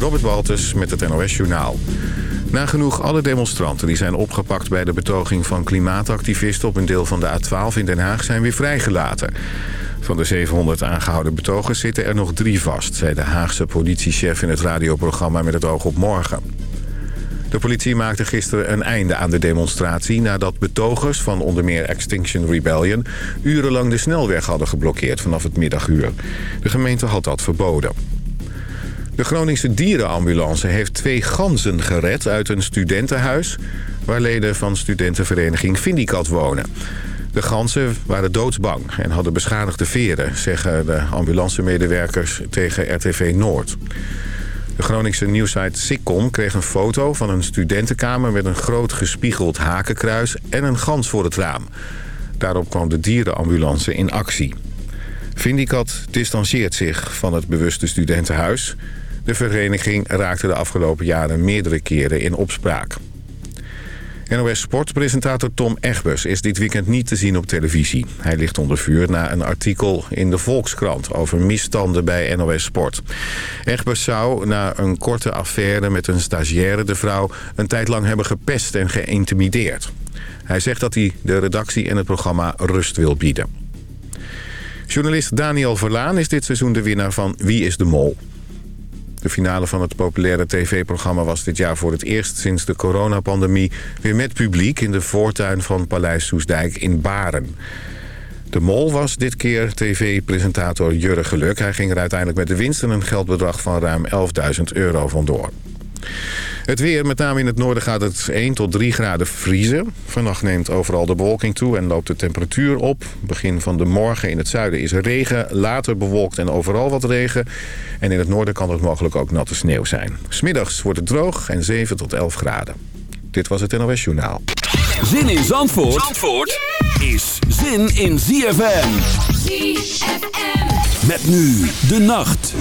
Robert Walters met het NOS Journaal. Nagenoeg alle demonstranten die zijn opgepakt bij de betoging van klimaatactivisten... op een deel van de A12 in Den Haag zijn weer vrijgelaten. Van de 700 aangehouden betogers zitten er nog drie vast... zei de Haagse politiechef in het radioprogramma Met het oog op morgen. De politie maakte gisteren een einde aan de demonstratie... nadat betogers van onder meer Extinction Rebellion... urenlang de snelweg hadden geblokkeerd vanaf het middaguur. De gemeente had dat verboden. De Groningse dierenambulance heeft twee ganzen gered uit een studentenhuis... waar leden van studentenvereniging Vindicat wonen. De ganzen waren doodsbang en hadden beschadigde veren... zeggen de ambulancemedewerkers tegen RTV Noord. De Groningse nieuwsite Sikkom kreeg een foto van een studentenkamer... met een groot gespiegeld hakenkruis en een gans voor het raam. Daarop kwam de dierenambulance in actie. Vindicat distancieert zich van het bewuste studentenhuis. De vereniging raakte de afgelopen jaren meerdere keren in opspraak. NOS Sportpresentator Tom Egbers is dit weekend niet te zien op televisie. Hij ligt onder vuur na een artikel in de Volkskrant over misstanden bij NOS Sport. Egbers zou na een korte affaire met een stagiaire de vrouw... een tijd lang hebben gepest en geïntimideerd. Hij zegt dat hij de redactie en het programma rust wil bieden. Journalist Daniel Verlaan is dit seizoen de winnaar van Wie is de Mol? De finale van het populaire tv-programma was dit jaar voor het eerst sinds de coronapandemie... weer met publiek in de voortuin van Paleis Soesdijk in Baren. De mol was dit keer tv-presentator Jurre Geluk. Hij ging er uiteindelijk met de winst en een geldbedrag van ruim 11.000 euro vandoor. Het weer, met name in het noorden, gaat het 1 tot 3 graden vriezen. Vannacht neemt overal de bewolking toe en loopt de temperatuur op. Begin van de morgen in het zuiden is er regen, later bewolkt en overal wat regen. En in het noorden kan het mogelijk ook natte sneeuw zijn. Smiddags wordt het droog en 7 tot 11 graden. Dit was het NOS Journaal. Zin in Zandvoort, Zandvoort is zin in ZFM. ZFM. Met nu de nacht.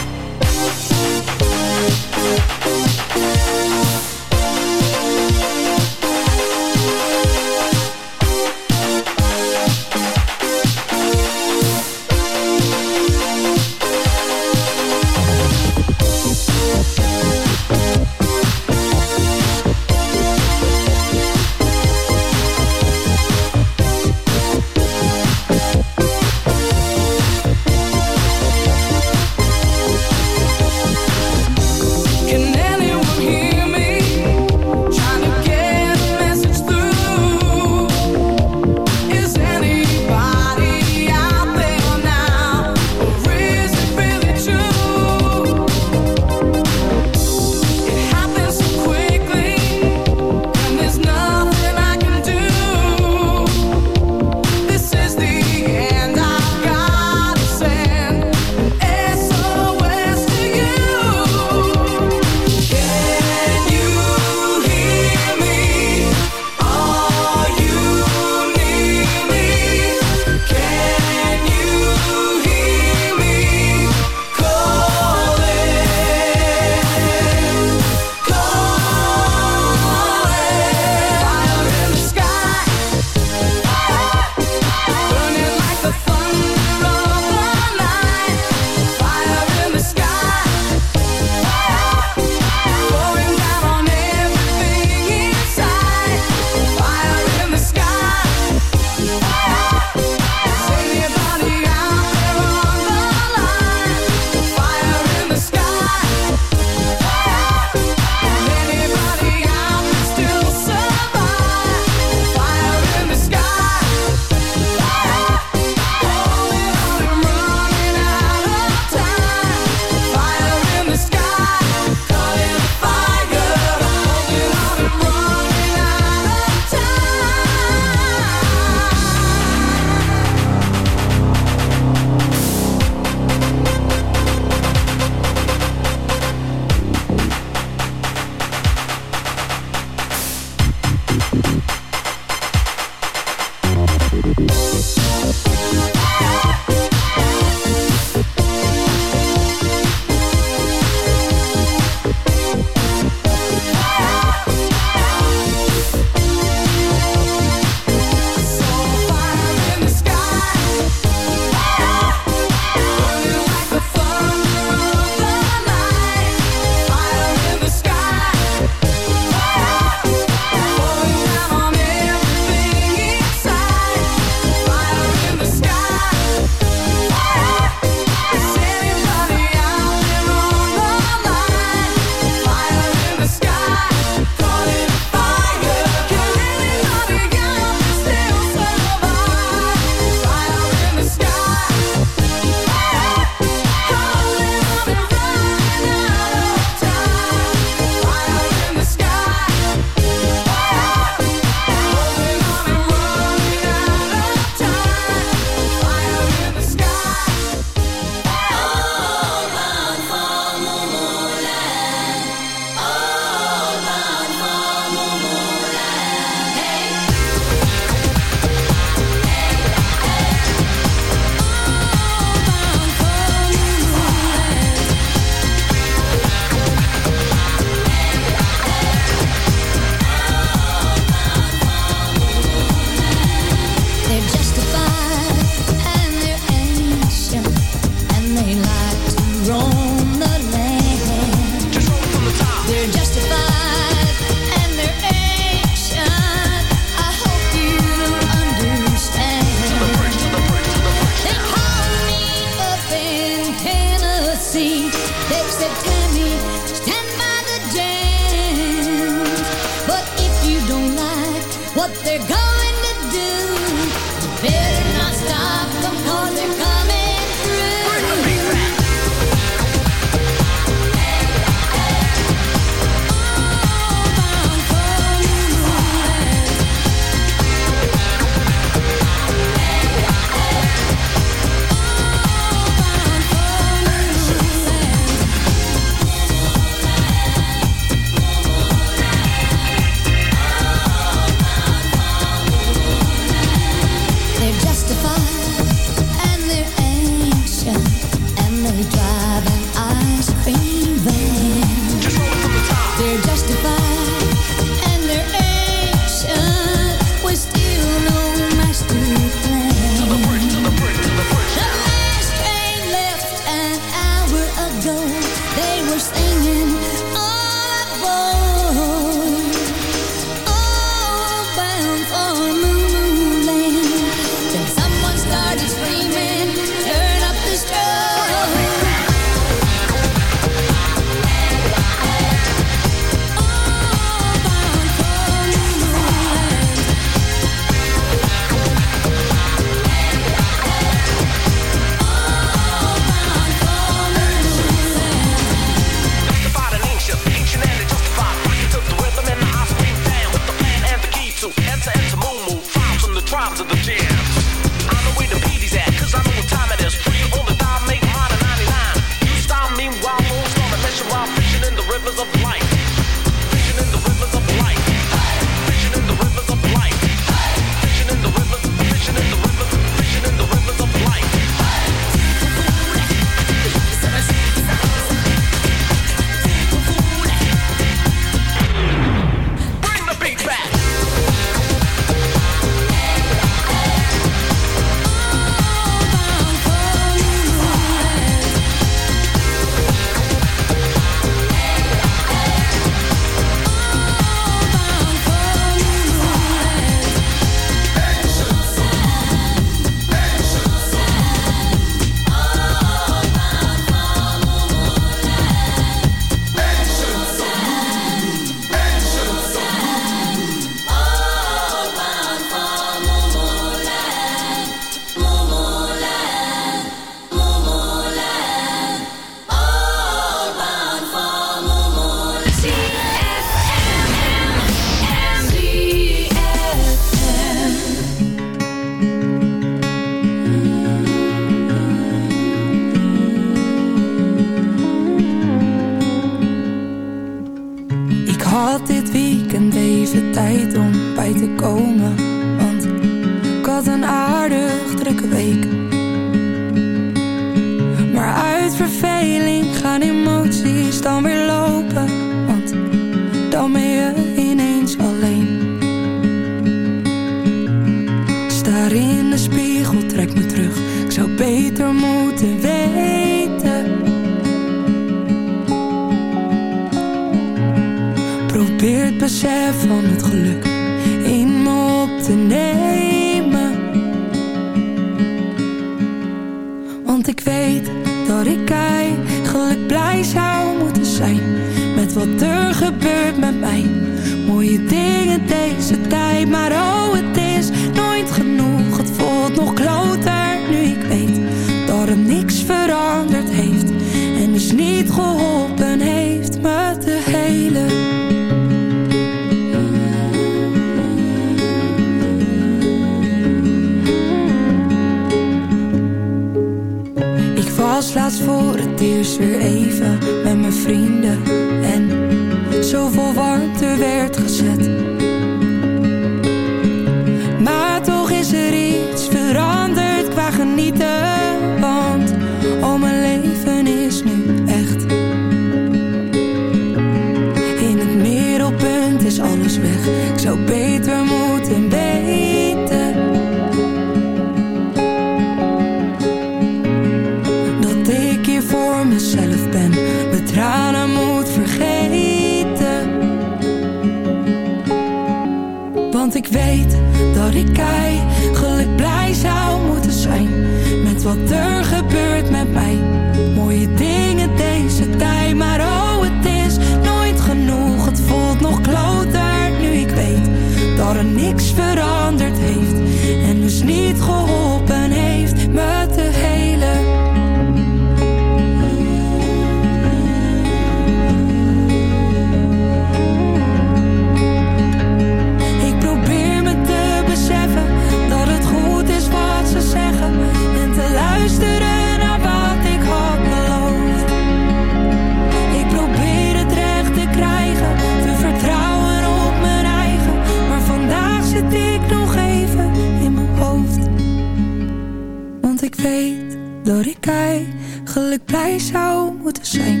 ik eigenlijk blij zou moeten zijn.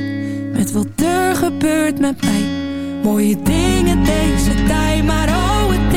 Met wat er gebeurt met mij. Mooie dingen deze tijd, maar oh het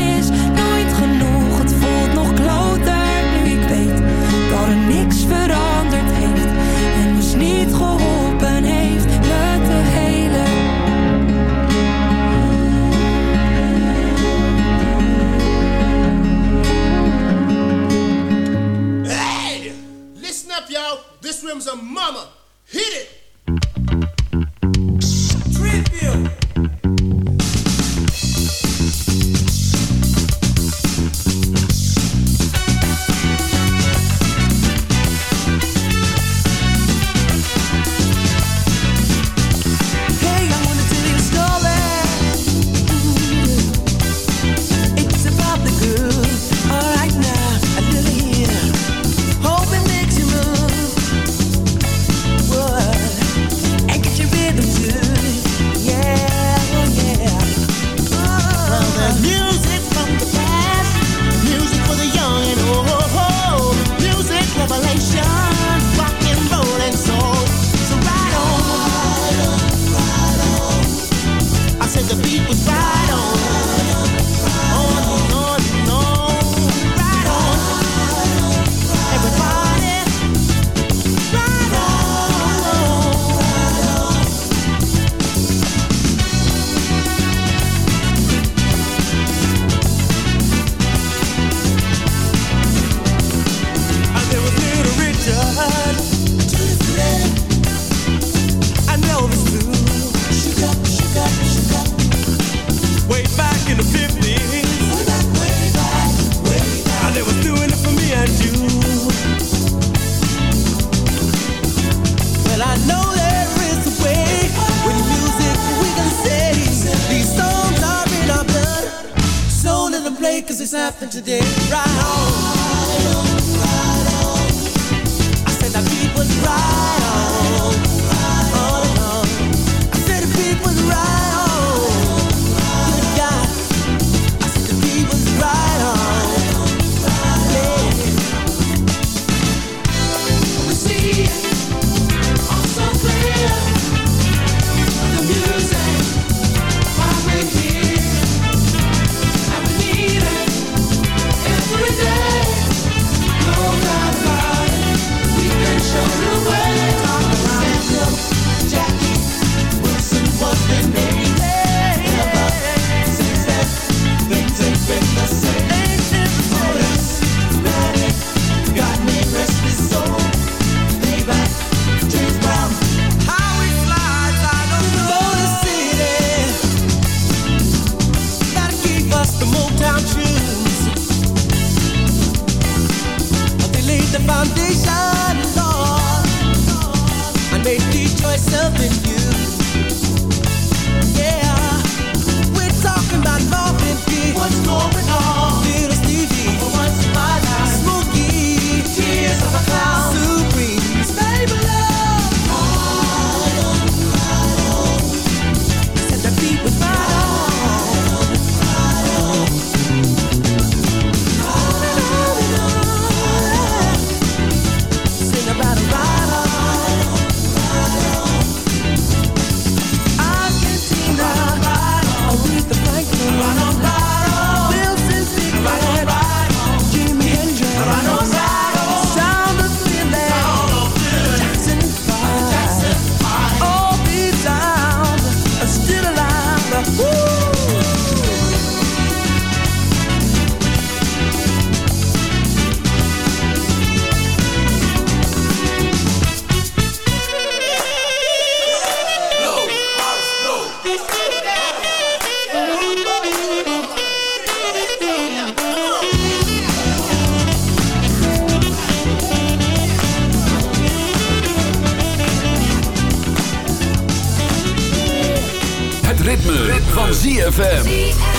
ZFM.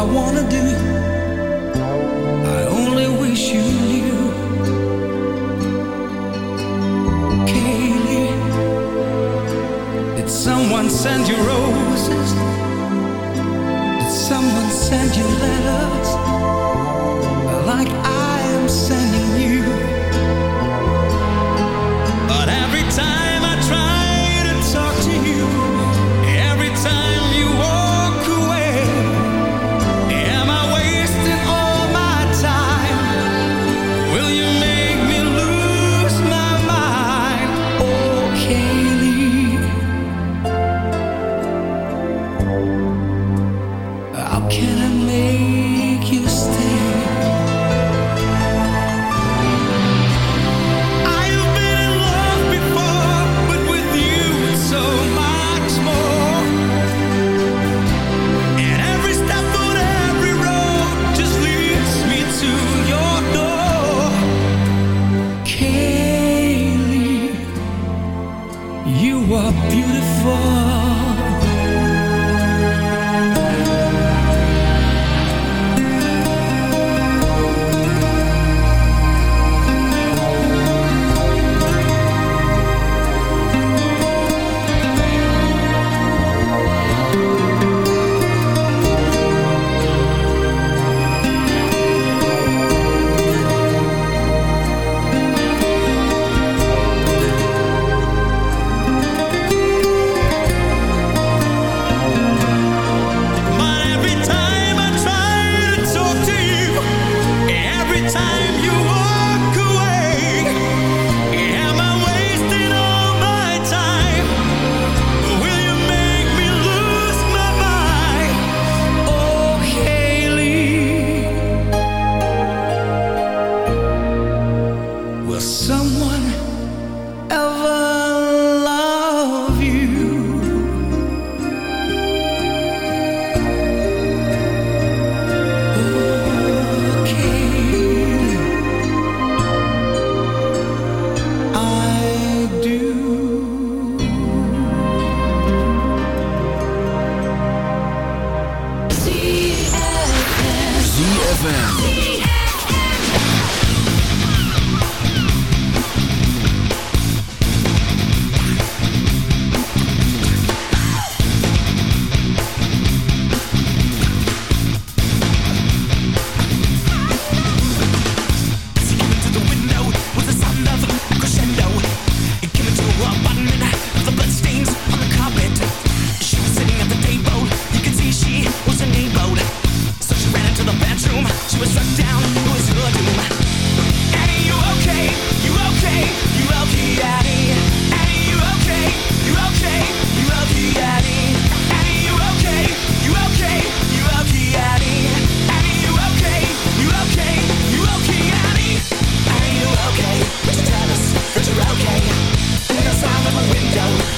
I wanna do.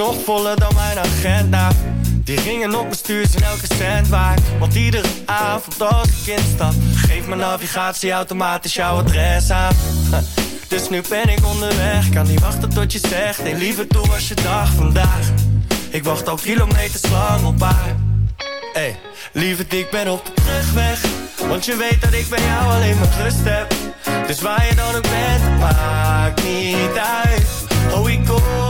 nog voller dan mijn agenda. Die ringen op mijn stuur zijn elke cent waard. Want iedere avond als ik instap Geeft mijn navigatie automatisch jouw adres aan. Dus nu ben ik onderweg Kan niet wachten tot je zegt Hey lieve, toe was je dag vandaag. Ik wacht al kilometers lang op haar. Hey, lieve, ik ben op de terugweg. Want je weet dat ik bij jou alleen maar rust heb. Dus waar je dan ook bent, maakt niet uit. Oh, ik kom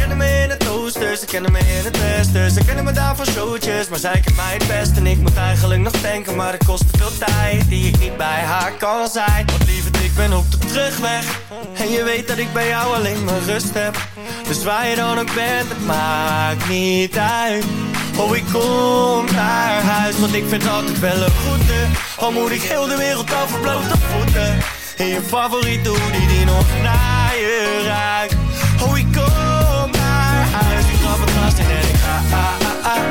kennen me in het oosten, ze kennen me in het westen Ze kennen me daar van showtjes, maar zij kent mij het best En ik moet eigenlijk nog denken, maar het kost te veel tijd Die ik niet bij haar kan zijn Want lieverd, ik ben op de terugweg En je weet dat ik bij jou alleen maar rust heb Dus waar je dan ook bent, het maakt niet uit Oh, ik kom naar huis, want ik vind altijd wel een goede. Al moet ik heel de wereld over blote voeten. In je favoriete hoodie die nog naar je ruikt. Oh, ik kom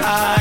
Ah,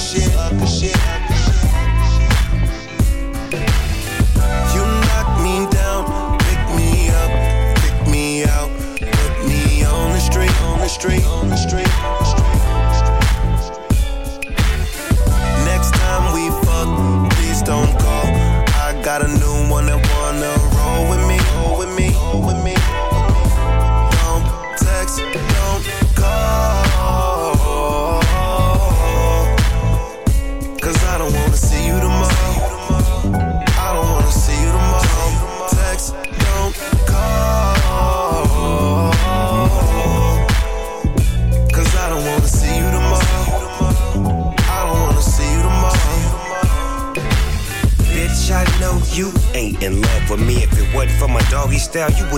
shit, fuck the shit.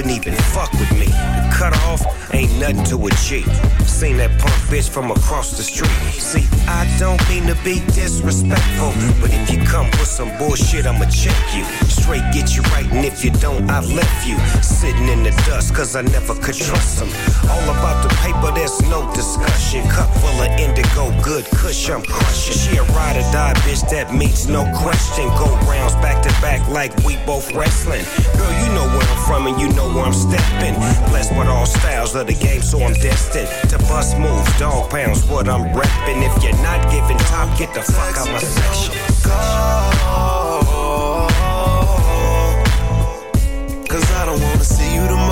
wouldn't even fuck with me. Cut off ain't nothing to achieve. Seen that punk bitch from across the street. See, I don't mean to be disrespectful, but if you come with some bullshit, I'ma check you. Straight get you right, and if you don't, I left you. Sitting in the dust, cause I never could trust them. All about the paper, there's no discussion. Cup full of indigo, good cush, I'm crushing. She a ride or die bitch that meets no question. Go rounds back to back like we both wrestling. Girl, you know what from and you know where I'm stepping. Blessed with all styles of the game, so I'm destined to bust moves. Dog pounds, what I'm repping. If you're not giving top, get the fuck out my section. Cause I don't wanna see you tomorrow